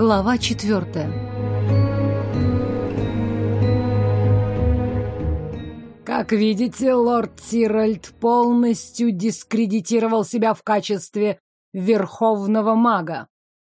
Глава четвертая. Как видите, лорд Тиральд полностью дискредитировал себя в качестве верховного мага.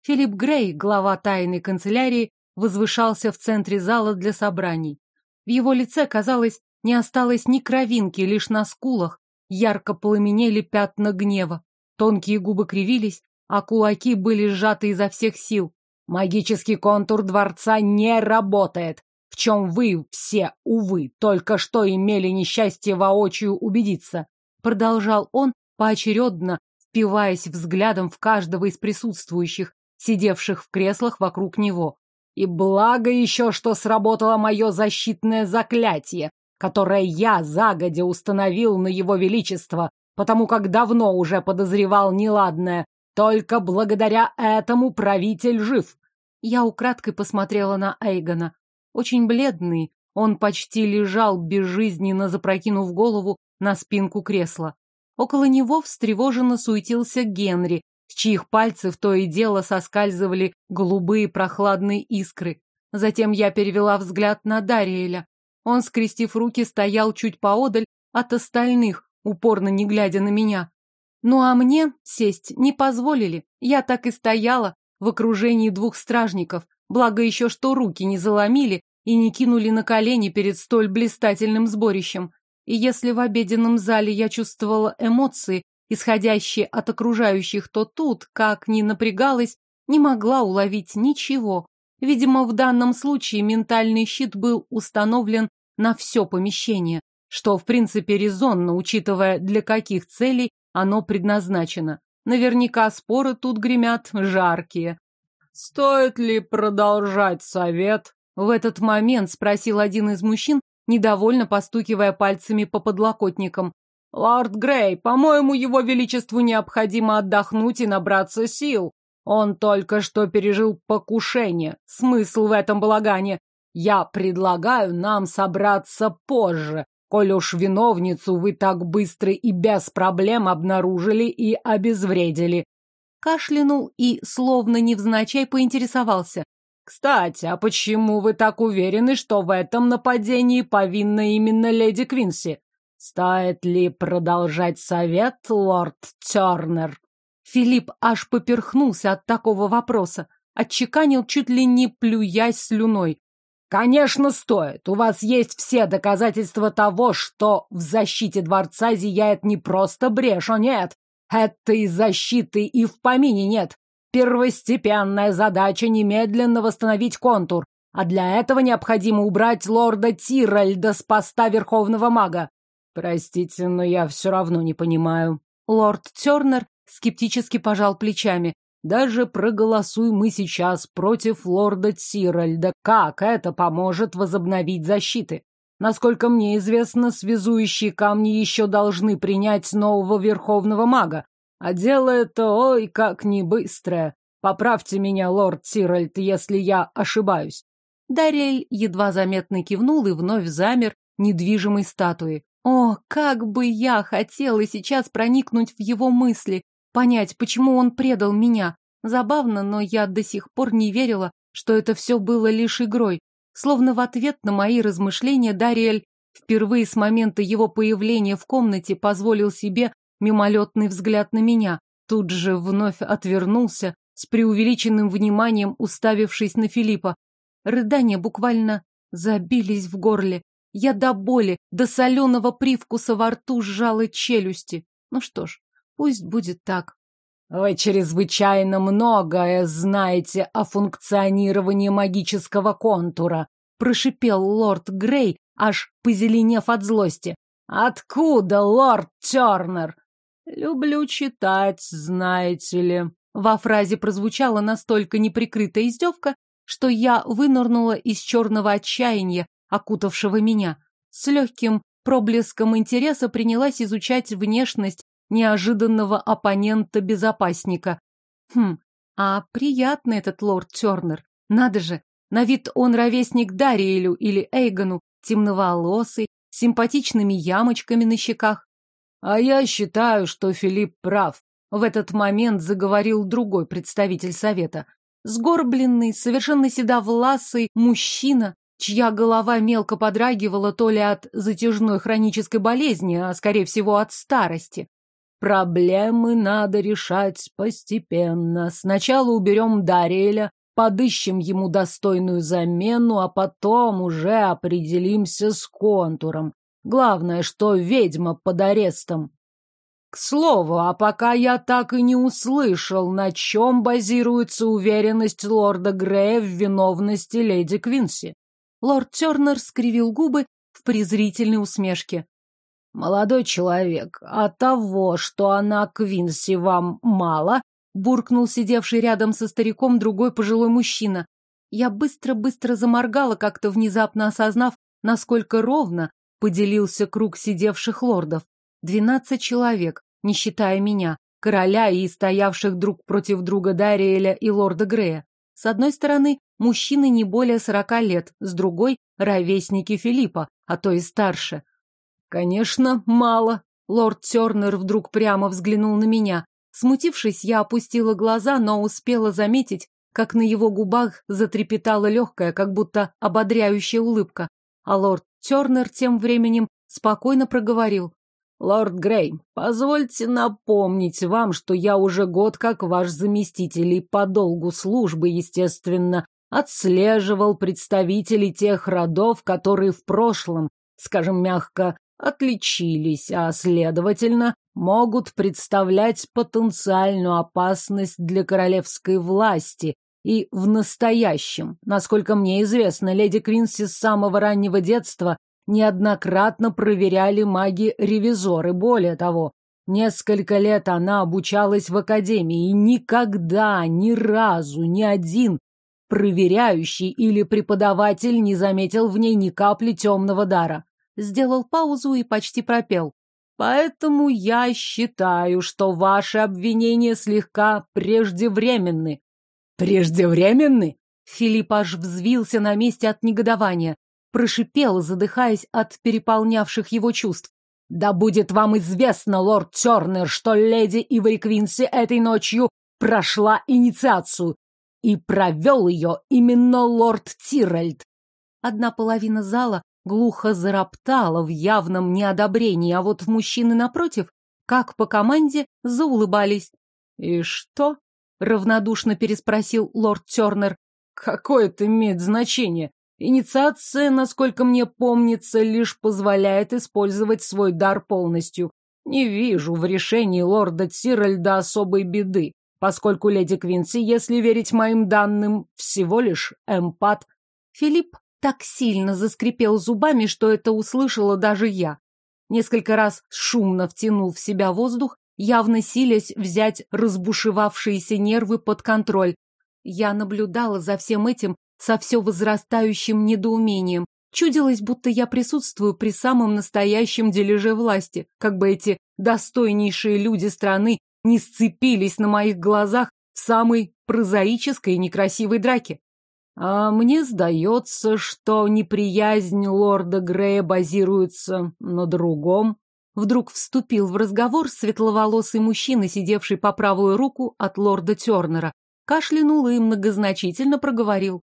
Филипп Грей, глава тайной канцелярии, возвышался в центре зала для собраний. В его лице, казалось, не осталось ни кровинки, лишь на скулах ярко пламенели пятна гнева. Тонкие губы кривились, а кулаки были сжаты изо всех сил. Магический контур дворца не работает, в чем вы все, увы, только что имели несчастье воочию убедиться. Продолжал он, поочередно впиваясь взглядом в каждого из присутствующих, сидевших в креслах вокруг него. И благо еще, что сработало мое защитное заклятие, которое я загодя установил на его величество, потому как давно уже подозревал неладное, только благодаря этому правитель жив. Я украдкой посмотрела на Эйгона. Очень бледный, он почти лежал безжизненно, запрокинув голову на спинку кресла. Около него встревоженно суетился Генри, с чьих пальцев то и дело соскальзывали голубые прохладные искры. Затем я перевела взгляд на Дариэля. Он, скрестив руки, стоял чуть поодаль от остальных, упорно не глядя на меня. Ну а мне сесть не позволили. Я так и стояла в окружении двух стражников, благо еще что руки не заломили и не кинули на колени перед столь блистательным сборищем. И если в обеденном зале я чувствовала эмоции, исходящие от окружающих, то тут, как ни напрягалась, не могла уловить ничего. Видимо, в данном случае ментальный щит был установлен на все помещение, что, в принципе, резонно, учитывая, для каких целей оно предназначено. Наверняка споры тут гремят жаркие. «Стоит ли продолжать совет?» В этот момент спросил один из мужчин, недовольно постукивая пальцами по подлокотникам. «Лорд Грей, по-моему, его величеству необходимо отдохнуть и набраться сил. Он только что пережил покушение. Смысл в этом благане? Я предлагаю нам собраться позже, коль уж виновницу вы так быстро и без проблем обнаружили и обезвредили. Кашлянул и, словно невзначай, поинтересовался. «Кстати, а почему вы так уверены, что в этом нападении повинна именно леди Квинси? Стоит ли продолжать совет, лорд Тернер?» Филипп аж поперхнулся от такого вопроса, отчеканил чуть ли не плюясь слюной. Конечно, стоит. У вас есть все доказательства того, что в защите дворца зияет не просто брешь, а нет. Этой защиты и в помине нет. Первостепенная задача немедленно восстановить контур, а для этого необходимо убрать лорда Тиральда с поста верховного мага. Простите, но я все равно не понимаю. Лорд Тернер скептически пожал плечами. Даже проголосуй мы сейчас против лорда Тиральда, как это поможет возобновить защиты? Насколько мне известно, связующие камни еще должны принять нового верховного мага. А дело это, ой, как не быстрое. Поправьте меня, лорд Тиральд, если я ошибаюсь. Дарель едва заметно кивнул и вновь замер недвижимой статуи. О, как бы я хотела сейчас проникнуть в его мысли, понять, почему он предал меня. Забавно, но я до сих пор не верила, что это все было лишь игрой. Словно в ответ на мои размышления Дариэль впервые с момента его появления в комнате позволил себе мимолетный взгляд на меня, тут же вновь отвернулся, с преувеличенным вниманием уставившись на Филиппа. Рыдания буквально забились в горле. Я до боли, до соленого привкуса во рту сжала челюсти. Ну что ж, Пусть будет так. Вы чрезвычайно многое знаете о функционировании магического контура, прошипел лорд Грей, аж позеленев от злости. Откуда, лорд Тернер? Люблю читать, знаете ли. Во фразе прозвучала настолько неприкрытая издевка, что я вынырнула из черного отчаяния, окутавшего меня. С легким проблеском интереса принялась изучать внешность неожиданного оппонента-безопасника. Хм, а приятный этот лорд Тернер. Надо же, на вид он ровесник Дариэлю или Эйгону, темноволосый, с симпатичными ямочками на щеках. А я считаю, что Филипп прав. В этот момент заговорил другой представитель совета. Сгорбленный, совершенно седовласый мужчина, чья голова мелко подрагивала то ли от затяжной хронической болезни, а, скорее всего, от старости. Проблемы надо решать постепенно. Сначала уберем Дареля, подыщем ему достойную замену, а потом уже определимся с контуром. Главное, что ведьма под арестом. К слову, а пока я так и не услышал, на чем базируется уверенность лорда Грея в виновности леди Квинси. Лорд Тернер скривил губы в презрительной усмешке. «Молодой человек, от а того, что она Квинси вам мало», буркнул сидевший рядом со стариком другой пожилой мужчина. Я быстро-быстро заморгала, как-то внезапно осознав, насколько ровно поделился круг сидевших лордов. Двенадцать человек, не считая меня, короля и стоявших друг против друга Дариэля и лорда Грея. С одной стороны, мужчины не более сорока лет, с другой — ровесники Филиппа, а то и старше. Конечно, мало. Лорд Тернер вдруг прямо взглянул на меня. Смутившись, я опустила глаза, но успела заметить, как на его губах затрепетала легкая, как будто ободряющая улыбка. А лорд Тернер тем временем спокойно проговорил. «Лорд Грей, позвольте напомнить вам, что я уже год как ваш заместитель и по долгу службы, естественно, отслеживал представителей тех родов, которые в прошлом, скажем мягко, отличились, а, следовательно, могут представлять потенциальную опасность для королевской власти и в настоящем. Насколько мне известно, леди Квинси с самого раннего детства неоднократно проверяли маги-ревизоры. Более того, несколько лет она обучалась в академии, и никогда, ни разу, ни один проверяющий или преподаватель не заметил в ней ни капли темного дара сделал паузу и почти пропел. «Поэтому я считаю, что ваши обвинения слегка преждевременны». «Преждевременны?» Филипп аж взвился на месте от негодования, прошипел, задыхаясь от переполнявших его чувств. «Да будет вам известно, лорд Тернер, что леди Ивори Квинси этой ночью прошла инициацию, и провел ее именно лорд Тиральд. Одна половина зала глухо зароптала в явном неодобрении, а вот мужчины напротив, как по команде, заулыбались. «И что?» — равнодушно переспросил лорд Тернер. «Какое это имеет значение? Инициация, насколько мне помнится, лишь позволяет использовать свой дар полностью. Не вижу в решении лорда Тиральда особой беды, поскольку леди Квинси, если верить моим данным, всего лишь эмпат». Филипп так сильно заскрипел зубами, что это услышала даже я. Несколько раз шумно втянул в себя воздух, явно силясь взять разбушевавшиеся нервы под контроль. Я наблюдала за всем этим со все возрастающим недоумением. Чудилось, будто я присутствую при самом настоящем дележе власти, как бы эти достойнейшие люди страны не сцепились на моих глазах в самой прозаической и некрасивой драке. А мне сдается, что неприязнь лорда Грея базируется на другом. Вдруг вступил в разговор светловолосый мужчина, сидевший по правую руку от лорда Тернера, кашлянул и многозначительно проговорил.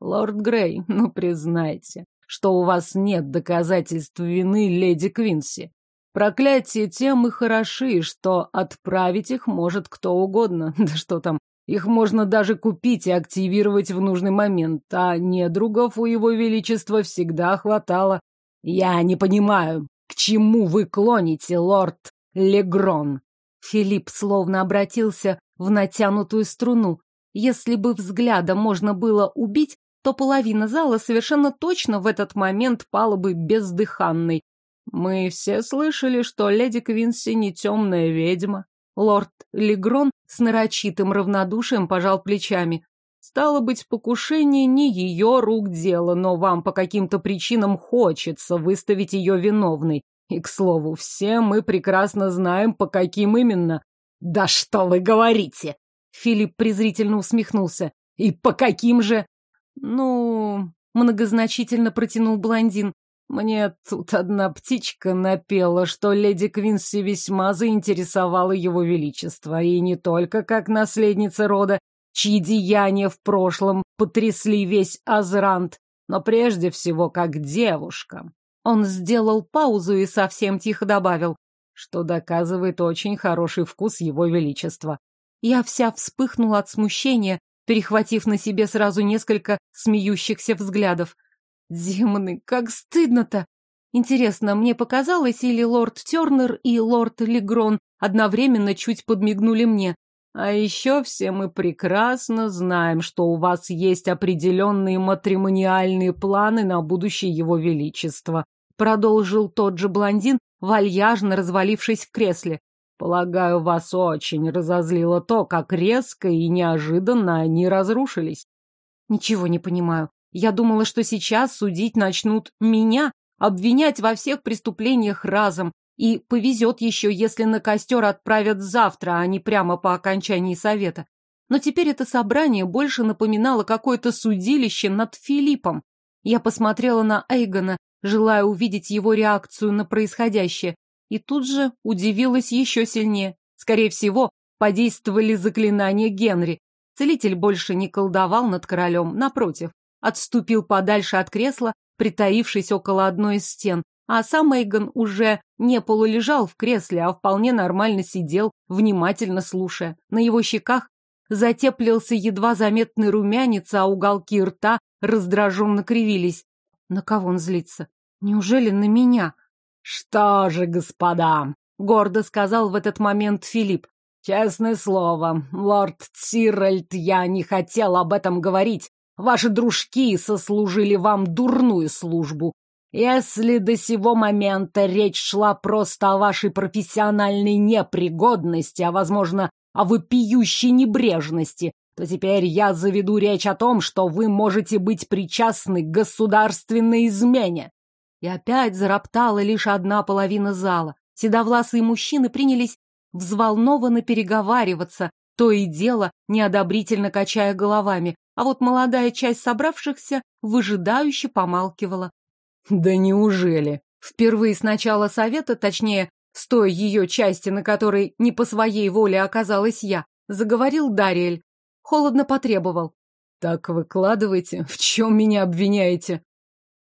«Лорд Грей, ну признайте, что у вас нет доказательств вины леди Квинси. Проклятие тем и хороши, что отправить их может кто угодно, да что там, их можно даже купить и активировать в нужный момент, а недругов у его величества всегда хватало. Я не понимаю, к чему вы клоните, лорд Легрон? Филипп словно обратился в натянутую струну. Если бы взгляда можно было убить, то половина зала совершенно точно в этот момент пала бы бездыханной. Мы все слышали, что леди Квинси не темная ведьма, Лорд Легрон с нарочитым равнодушием пожал плечами. Стало быть, покушение не ее рук дело, но вам по каким-то причинам хочется выставить ее виновной. И, к слову, все мы прекрасно знаем, по каким именно. «Да что вы говорите!» Филипп презрительно усмехнулся. «И по каким же?» «Ну...» — многозначительно протянул блондин. Мне тут одна птичка напела, что леди Квинси весьма заинтересовала его величество, и не только как наследница рода, чьи деяния в прошлом потрясли весь Азрант, но прежде всего как девушка. Он сделал паузу и совсем тихо добавил, что доказывает очень хороший вкус его величества. Я вся вспыхнула от смущения, перехватив на себе сразу несколько смеющихся взглядов. Демоны, как стыдно-то! Интересно, мне показалось, или лорд Тернер и лорд Легрон одновременно чуть подмигнули мне. А еще все мы прекрасно знаем, что у вас есть определенные матримониальные планы на будущее его величества. Продолжил тот же блондин, вальяжно развалившись в кресле. Полагаю, вас очень разозлило то, как резко и неожиданно они разрушились. Ничего не понимаю. Я думала, что сейчас судить начнут меня, обвинять во всех преступлениях разом, и повезет еще, если на костер отправят завтра, а не прямо по окончании совета. Но теперь это собрание больше напоминало какое-то судилище над Филиппом. Я посмотрела на Эйгона, желая увидеть его реакцию на происходящее, и тут же удивилась еще сильнее. Скорее всего, подействовали заклинания Генри. Целитель больше не колдовал над королем, напротив, отступил подальше от кресла, притаившись около одной из стен, а сам Эйгон уже не полулежал в кресле, а вполне нормально сидел, внимательно слушая. На его щеках затеплился едва заметный румянец, а уголки рта раздраженно кривились. На кого он злится? Неужели на меня? «Что же, господа!» — гордо сказал в этот момент Филипп. «Честное слово, лорд Циральд, я не хотел об этом говорить, Ваши дружки сослужили вам дурную службу. Если до сего момента речь шла просто о вашей профессиональной непригодности, а, возможно, о вопиющей небрежности, то теперь я заведу речь о том, что вы можете быть причастны к государственной измене. И опять зароптала лишь одна половина зала. Седовласые мужчины принялись взволнованно переговариваться, то и дело неодобрительно качая головами, а вот молодая часть собравшихся выжидающе помалкивала. «Да неужели?» Впервые с начала совета, точнее, с той ее части, на которой не по своей воле оказалась я, заговорил Дариэль. Холодно потребовал. «Так выкладывайте, в чем меня обвиняете?»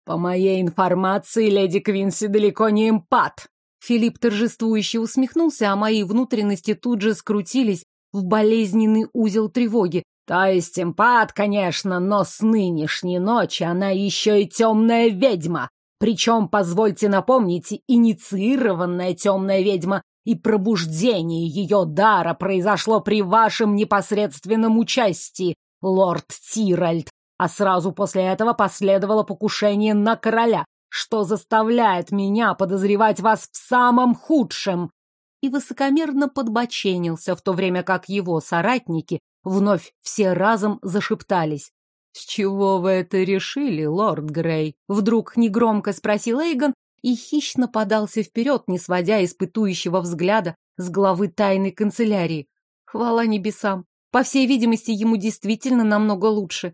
«По моей информации, леди Квинси далеко не эмпат!» Филипп торжествующе усмехнулся, а мои внутренности тут же скрутились в болезненный узел тревоги, То есть импат, конечно, но с нынешней ночи она еще и темная ведьма. Причем, позвольте напомнить, инициированная темная ведьма и пробуждение ее дара произошло при вашем непосредственном участии, лорд Тиральд. А сразу после этого последовало покушение на короля, что заставляет меня подозревать вас в самом худшем. И высокомерно подбоченился, в то время как его соратники Вновь все разом зашептались. «С чего вы это решили, лорд Грей?» Вдруг негромко спросил Эйгон и хищно подался вперед, не сводя испытующего взгляда с главы тайной канцелярии. Хвала небесам. По всей видимости, ему действительно намного лучше.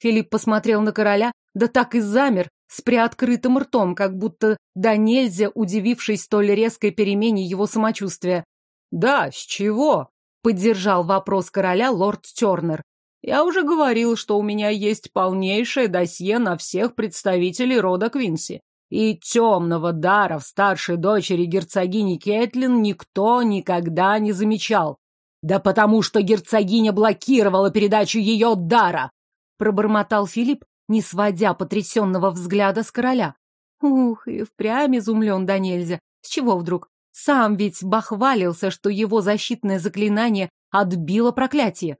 Филипп посмотрел на короля, да так и замер, с приоткрытым ртом, как будто да нельзя удивившись столь резкой перемене его самочувствия. «Да, с чего?» Поддержал вопрос короля лорд Тернер. Я уже говорил, что у меня есть полнейшее досье на всех представителей рода Квинси. И темного дара в старшей дочери герцогини Кэтлин никто никогда не замечал. Да потому что герцогиня блокировала передачу ее дара, пробормотал Филипп, не сводя потрясенного взгляда с короля. Ух, и впрямь изумлен да нельзя. С чего вдруг? Сам ведь бахвалился, что его защитное заклинание отбило проклятие.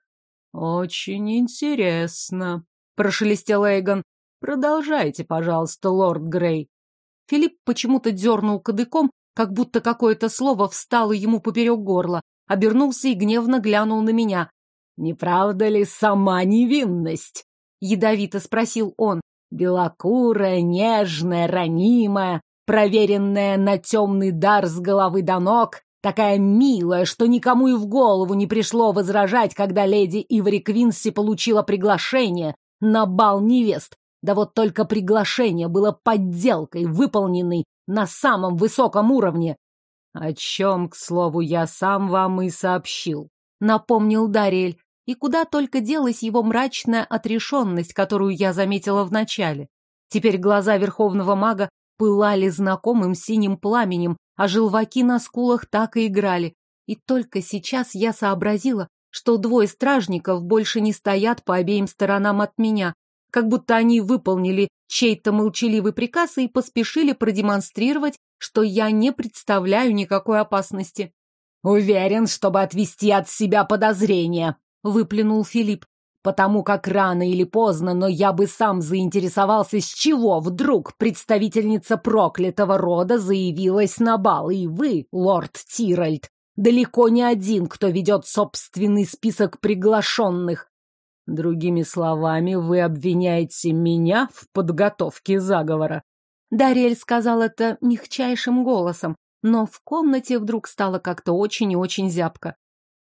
«Очень интересно», — прошелестел Эйгон. «Продолжайте, пожалуйста, лорд Грей». Филипп почему-то дернул кадыком, как будто какое-то слово встало ему поперек горла, обернулся и гневно глянул на меня. «Не правда ли сама невинность?» — ядовито спросил он. «Белокурая, нежная, ранимая проверенная на темный дар с головы до ног, такая милая, что никому и в голову не пришло возражать, когда леди Ивори Квинси получила приглашение на бал невест. Да вот только приглашение было подделкой, выполненной на самом высоком уровне. О чем, к слову, я сам вам и сообщил, напомнил Дарель. И куда только делась его мрачная отрешенность, которую я заметила вначале? Теперь глаза верховного мага пылали знакомым синим пламенем, а желваки на скулах так и играли. И только сейчас я сообразила, что двое стражников больше не стоят по обеим сторонам от меня, как будто они выполнили чей-то молчаливый приказ и поспешили продемонстрировать, что я не представляю никакой опасности. «Уверен, чтобы отвести от себя подозрения», — выплюнул Филипп потому как рано или поздно, но я бы сам заинтересовался, с чего вдруг представительница проклятого рода заявилась на бал, и вы, лорд Тиральд, далеко не один, кто ведет собственный список приглашенных. Другими словами, вы обвиняете меня в подготовке заговора. Дарель сказал это мягчайшим голосом, но в комнате вдруг стало как-то очень и очень зябко.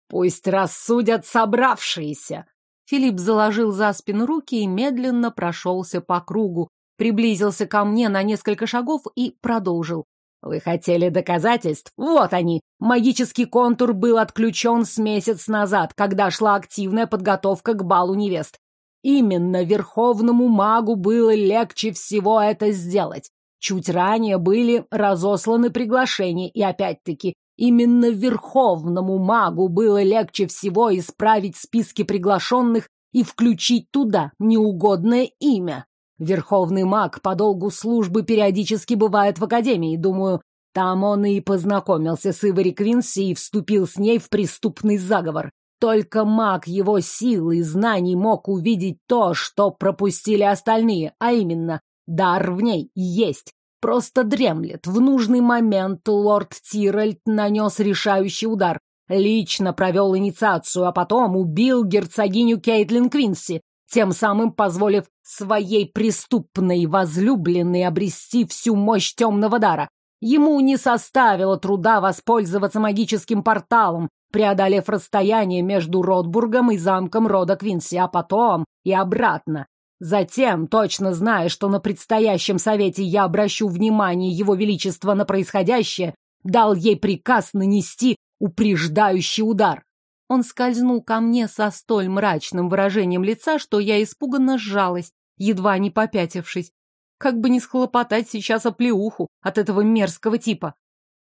«Пусть рассудят собравшиеся!» Филипп заложил за спину руки и медленно прошелся по кругу, приблизился ко мне на несколько шагов и продолжил. «Вы хотели доказательств? Вот они! Магический контур был отключен с месяц назад, когда шла активная подготовка к балу невест. Именно верховному магу было легче всего это сделать. Чуть ранее были разосланы приглашения, и опять-таки Именно верховному магу было легче всего исправить списки приглашенных и включить туда неугодное имя. Верховный маг по долгу службы периодически бывает в академии, думаю, там он и познакомился с Ивори Квинси и вступил с ней в преступный заговор. Только маг его сил и знаний мог увидеть то, что пропустили остальные, а именно, дар в ней есть, просто дремлет. В нужный момент лорд Тиральд нанес решающий удар. Лично провел инициацию, а потом убил герцогиню Кейтлин Квинси, тем самым позволив своей преступной возлюбленной обрести всю мощь темного дара. Ему не составило труда воспользоваться магическим порталом, преодолев расстояние между Ротбургом и замком рода Квинси, а потом и обратно. Затем точно зная, что на предстоящем совете я обращу внимание Его Величества на происходящее, дал ей приказ нанести упреждающий удар. Он скользнул ко мне со столь мрачным выражением лица, что я испуганно сжалась, едва не попятившись. Как бы не схлопотать сейчас оплеуху от этого мерзкого типа.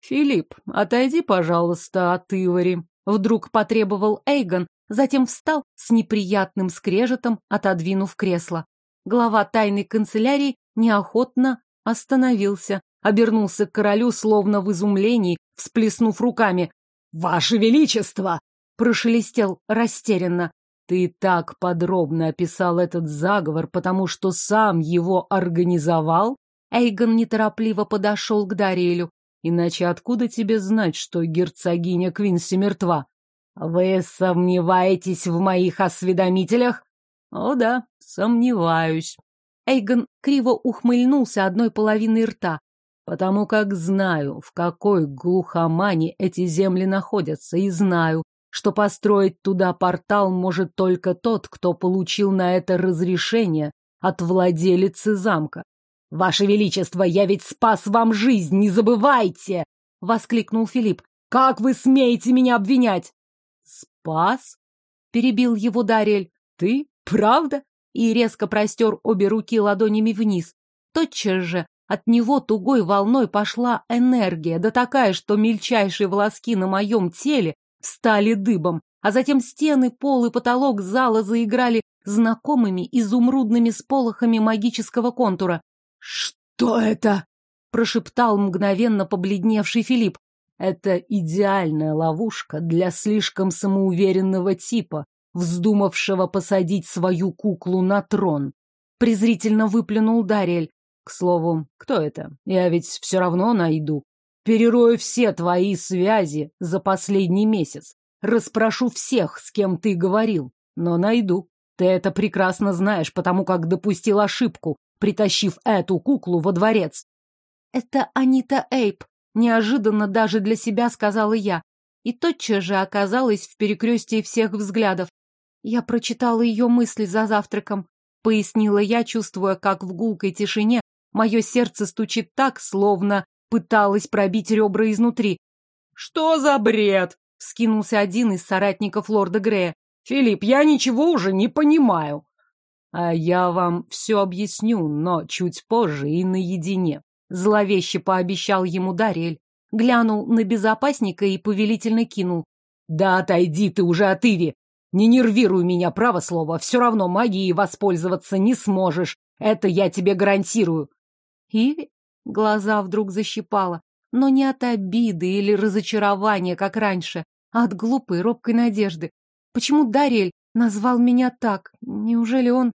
«Филипп, отойди, пожалуйста, от Ивари», — вдруг потребовал Эйгон, затем встал с неприятным скрежетом, отодвинув кресло. Глава тайной канцелярии неохотно остановился, обернулся к королю, словно в изумлении, всплеснув руками. «Ваше Величество!» — прошелестел растерянно. «Ты так подробно описал этот заговор, потому что сам его организовал?» Эйгон неторопливо подошел к Дариэлю. «Иначе откуда тебе знать, что герцогиня Квинси мертва?» «Вы сомневаетесь в моих осведомителях?» «О да, сомневаюсь». Эйгон криво ухмыльнулся одной половиной рта, потому как знаю, в какой глухомане эти земли находятся, и знаю, что построить туда портал может только тот, кто получил на это разрешение от владелицы замка. «Ваше Величество, я ведь спас вам жизнь, не забывайте!» — воскликнул Филипп. «Как вы смеете меня обвинять?» «Спас?» — перебил его Дарель. «Ты? Правда?» И резко простер обе руки ладонями вниз. Тотчас же от него тугой волной пошла энергия, да такая, что мельчайшие волоски на моем теле стали дыбом, а затем стены, пол и потолок зала заиграли знакомыми изумрудными сполохами магического контура. «Что это?» — прошептал мгновенно побледневший Филипп. Это идеальная ловушка для слишком самоуверенного типа, вздумавшего посадить свою куклу на трон. Презрительно выплюнул Дарель. К слову, кто это? Я ведь все равно найду. Перерою все твои связи за последний месяц. Распрошу всех, с кем ты говорил, но найду. Ты это прекрасно знаешь, потому как допустил ошибку, притащив эту куклу во дворец. Это Анита Эйп, Неожиданно даже для себя сказала я. И тотчас же оказалась в перекрестии всех взглядов. Я прочитала ее мысли за завтраком. Пояснила я, чувствуя, как в гулкой тишине мое сердце стучит так, словно пыталось пробить ребра изнутри. «Что за бред?» — вскинулся один из соратников лорда Грея. «Филипп, я ничего уже не понимаю». «А я вам все объясню, но чуть позже и наедине», Зловеще пообещал ему Дарель. Глянул на безопасника и повелительно кинул. «Да отойди ты уже от Иви! Не нервируй меня, право слово, все равно магией воспользоваться не сможешь. Это я тебе гарантирую!» Иви глаза вдруг защипала, но не от обиды или разочарования, как раньше, а от глупой робкой надежды. Почему Дарель назвал меня так? Неужели он...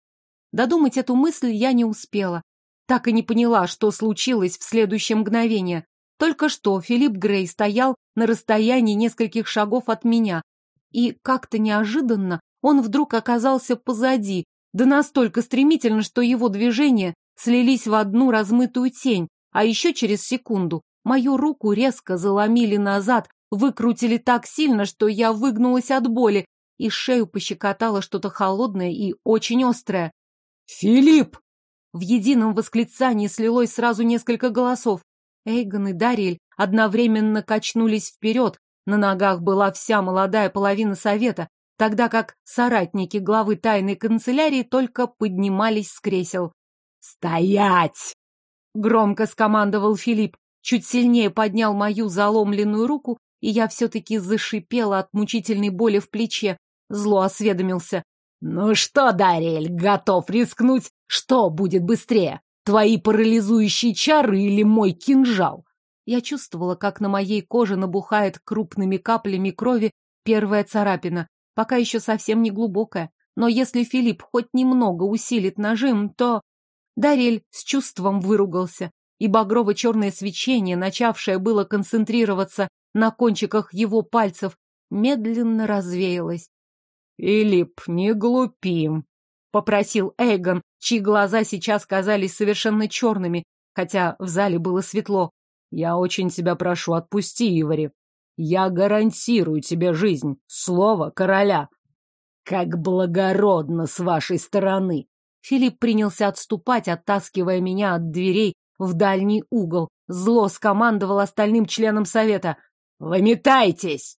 Додумать эту мысль я не успела так и не поняла, что случилось в следующее мгновение. Только что Филипп Грей стоял на расстоянии нескольких шагов от меня, и как-то неожиданно он вдруг оказался позади, да настолько стремительно, что его движения слились в одну размытую тень, а еще через секунду мою руку резко заломили назад, выкрутили так сильно, что я выгнулась от боли, и шею пощекотало что-то холодное и очень острое. «Филипп!» В едином восклицании слилось сразу несколько голосов. Эйгон и Дариэль одновременно качнулись вперед, на ногах была вся молодая половина совета, тогда как соратники главы тайной канцелярии только поднимались с кресел. «Стоять!» — громко скомандовал Филипп, чуть сильнее поднял мою заломленную руку, и я все-таки зашипела от мучительной боли в плече, зло осведомился. «Ну что, Дариэль, готов рискнуть что будет быстрее, твои парализующие чары или мой кинжал? Я чувствовала, как на моей коже набухает крупными каплями крови первая царапина, пока еще совсем не глубокая. Но если Филипп хоть немного усилит нажим, то... Дарель с чувством выругался, и багрово-черное свечение, начавшее было концентрироваться на кончиках его пальцев, медленно развеялось. «Филипп, не глупим!» — попросил Эйгон, чьи глаза сейчас казались совершенно черными, хотя в зале было светло. «Я очень тебя прошу, отпусти Ивари. Я гарантирую тебе жизнь. Слово короля!» «Как благородно с вашей стороны!» Филипп принялся отступать, оттаскивая меня от дверей в дальний угол. Зло скомандовал остальным членам совета. «Выметайтесь!»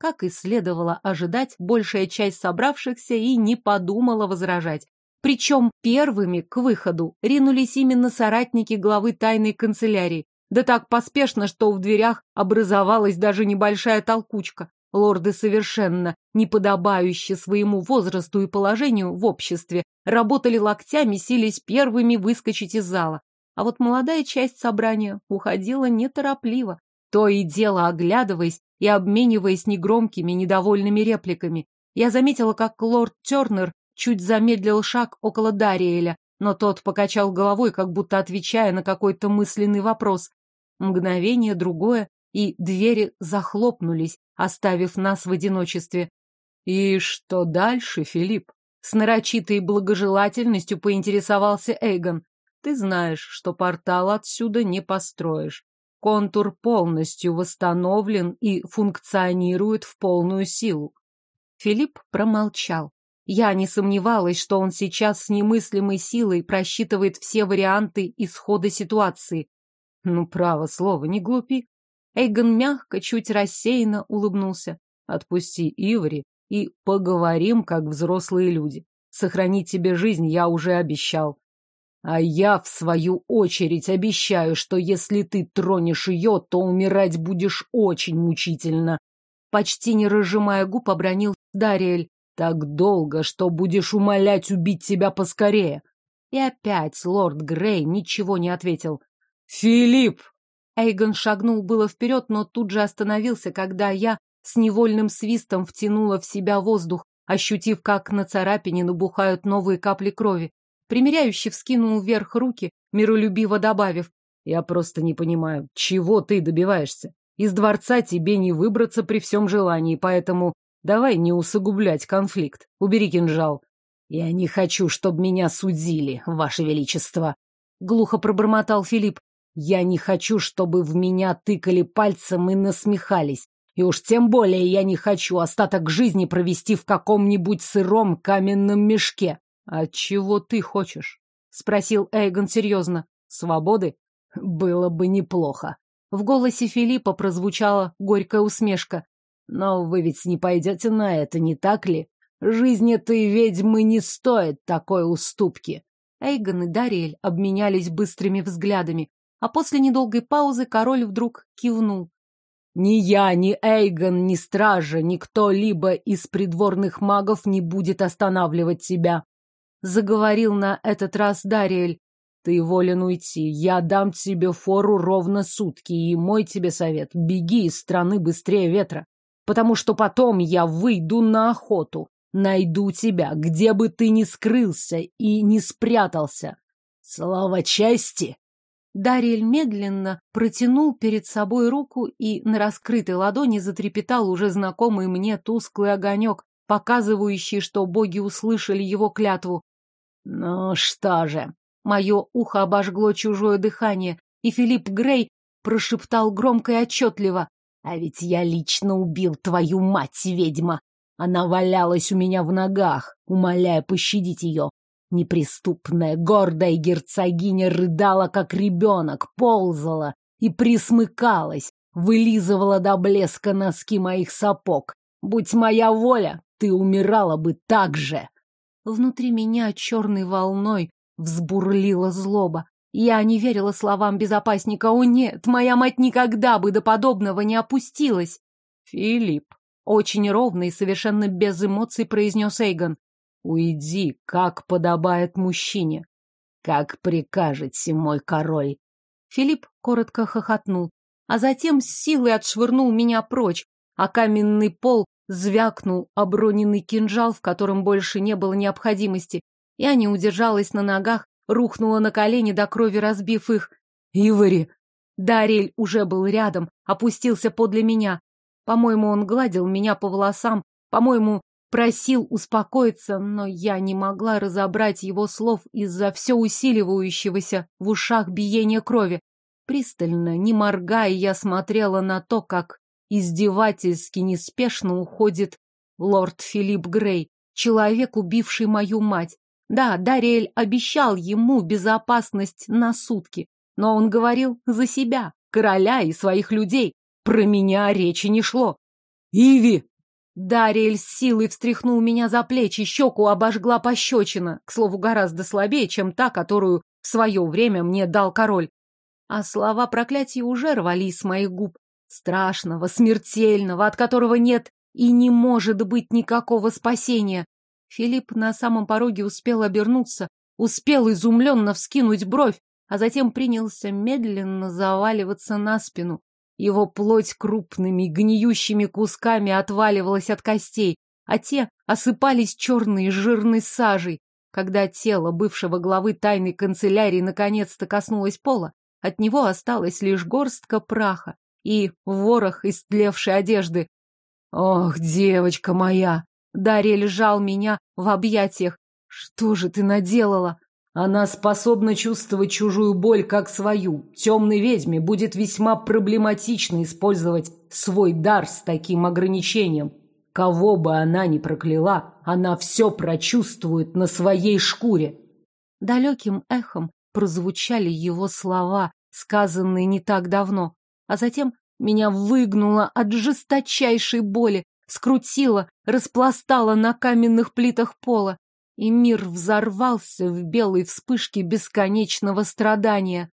Как и следовало ожидать, большая часть собравшихся и не подумала возражать. Причем первыми к выходу ринулись именно соратники главы тайной канцелярии. Да так поспешно, что в дверях образовалась даже небольшая толкучка. Лорды совершенно, неподобающие своему возрасту и положению в обществе, работали локтями, сились первыми выскочить из зала. А вот молодая часть собрания уходила неторопливо, то и дело оглядываясь и обмениваясь негромкими, недовольными репликами. Я заметила, как лорд Тернер чуть замедлил шаг около Дариэля, но тот покачал головой, как будто отвечая на какой-то мысленный вопрос. Мгновение, другое, и двери захлопнулись, оставив нас в одиночестве. «И что дальше, Филипп?» С нарочитой благожелательностью поинтересовался Эйгон. «Ты знаешь, что портал отсюда не построишь контур полностью восстановлен и функционирует в полную силу. Филипп промолчал. Я не сомневалась, что он сейчас с немыслимой силой просчитывает все варианты исхода ситуации. Ну, право слово, не глупи. Эйгон мягко, чуть рассеянно улыбнулся. Отпусти Иври и поговорим, как взрослые люди. Сохранить тебе жизнь я уже обещал. А я, в свою очередь, обещаю, что если ты тронешь ее, то умирать будешь очень мучительно. Почти не разжимая губ, обронил Дариэль. Так долго, что будешь умолять убить тебя поскорее. И опять лорд Грей ничего не ответил. «Филипп!» Эйгон шагнул было вперед, но тут же остановился, когда я с невольным свистом втянула в себя воздух, ощутив, как на царапине набухают новые капли крови примеряюще вскинул вверх руки, миролюбиво добавив. «Я просто не понимаю, чего ты добиваешься? Из дворца тебе не выбраться при всем желании, поэтому давай не усугублять конфликт. Убери кинжал». «Я не хочу, чтобы меня судили, ваше величество», — глухо пробормотал Филипп. «Я не хочу, чтобы в меня тыкали пальцем и насмехались. И уж тем более я не хочу остаток жизни провести в каком-нибудь сыром каменном мешке. А чего ты хочешь?» — спросил Эйгон серьезно. «Свободы? Было бы неплохо». В голосе Филиппа прозвучала горькая усмешка. «Но вы ведь не пойдете на это, не так ли? Жизнь этой ведьмы не стоит такой уступки». Эйгон и Дариэль обменялись быстрыми взглядами, а после недолгой паузы король вдруг кивнул. «Ни я, ни Эйгон, ни стража, никто-либо из придворных магов не будет останавливать тебя заговорил на этот раз Дариэль. Ты волен уйти. Я дам тебе фору ровно сутки, и мой тебе совет. Беги из страны быстрее ветра, потому что потом я выйду на охоту. Найду тебя, где бы ты ни скрылся и не спрятался. Слава чести! Дариэль медленно протянул перед собой руку, и на раскрытой ладони затрепетал уже знакомый мне тусклый огонек, показывающий, что боги услышали его клятву. Но «Ну что же? Мое ухо обожгло чужое дыхание, и Филипп Грей прошептал громко и отчетливо. «А ведь я лично убил твою мать, ведьма! Она валялась у меня в ногах, умоляя пощадить ее. Неприступная, гордая герцогиня рыдала, как ребенок, ползала и присмыкалась, вылизывала до блеска носки моих сапог. Будь моя воля, ты умирала бы так же!» Внутри меня черной волной взбурлила злоба. Я не верила словам безопасника. О нет, моя мать никогда бы до подобного не опустилась. Филипп, очень ровно и совершенно без эмоций произнес Эйгон. Уйди, как подобает мужчине. Как прикажет мой король. Филипп коротко хохотнул, а затем с силой отшвырнул меня прочь, а каменный пол Звякнул оброненный кинжал, в котором больше не было необходимости. Я не удержалась на ногах, рухнула на колени до крови, разбив их. «Ивари!» Дарель уже был рядом, опустился подле меня. По-моему, он гладил меня по волосам, по-моему, просил успокоиться, но я не могла разобрать его слов из-за все усиливающегося в ушах биения крови. Пристально, не моргая, я смотрела на то, как издевательски неспешно уходит лорд Филипп Грей, человек, убивший мою мать. Да, Дариэль обещал ему безопасность на сутки, но он говорил за себя, короля и своих людей. Про меня речи не шло. «Иви!» Дариэль с силой встряхнул меня за плечи, щеку обожгла пощечина, к слову, гораздо слабее, чем та, которую в свое время мне дал король. А слова проклятия уже рвались с моих губ страшного, смертельного, от которого нет и не может быть никакого спасения. Филипп на самом пороге успел обернуться, успел изумленно вскинуть бровь, а затем принялся медленно заваливаться на спину. Его плоть крупными гниющими кусками отваливалась от костей, а те осыпались черной жирной сажей. Когда тело бывшего главы тайной канцелярии наконец-то коснулось пола, от него осталась лишь горстка праха, и ворох истлевшей одежды. «Ох, девочка моя!» Дарья лежал меня в объятиях. «Что же ты наделала?» Она способна чувствовать чужую боль как свою. Темной ведьме будет весьма проблематично использовать свой дар с таким ограничением. Кого бы она ни прокляла, она все прочувствует на своей шкуре. Далеким эхом прозвучали его слова, сказанные не так давно а затем меня выгнуло от жесточайшей боли, скрутило, распластало на каменных плитах пола, и мир взорвался в белой вспышке бесконечного страдания.